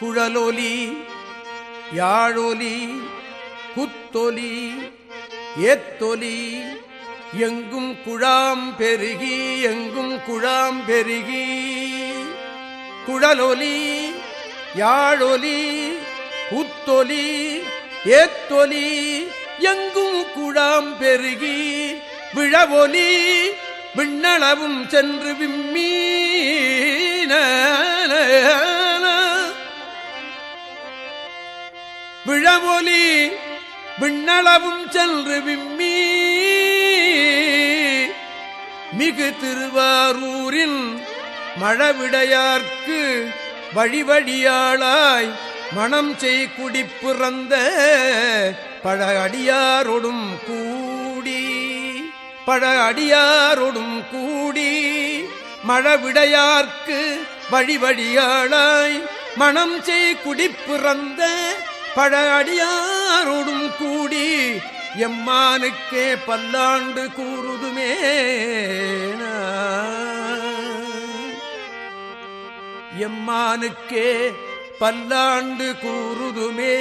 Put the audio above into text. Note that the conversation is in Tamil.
குழலொலி யாழொலி குத்தொலி ஏத்தொலி எங்கும் குழாம் பெருகி எங்கும் குழாம் பெருகி. குழலொலி யாழொலி குத்தொலி ஏத்தொலி எங்கும் குழாம் பெருகி. விழவொலி விண்ணளவும் சென்று விம்மீ விழவொலி விண்ணளவும் சென்று விம்மி. மிகு திருவாரூரில் மழவிடையார்க்கு வழிவழியாளாய் மணம் செய் குடிப்புறந்த பழ அடியாரொடும் கூடி. பழ அடியாரொடும் கூடி மழவிடையார்க்கு வழிவழியாளாய் மணம் செய் குடிப்புறந்த பழ அடியாரோடும் கூடி எம்மானுக்கே பல்லாண்டு கூறுதுமே எம்மானுக்கே பல்லாண்டு கூறுதுமே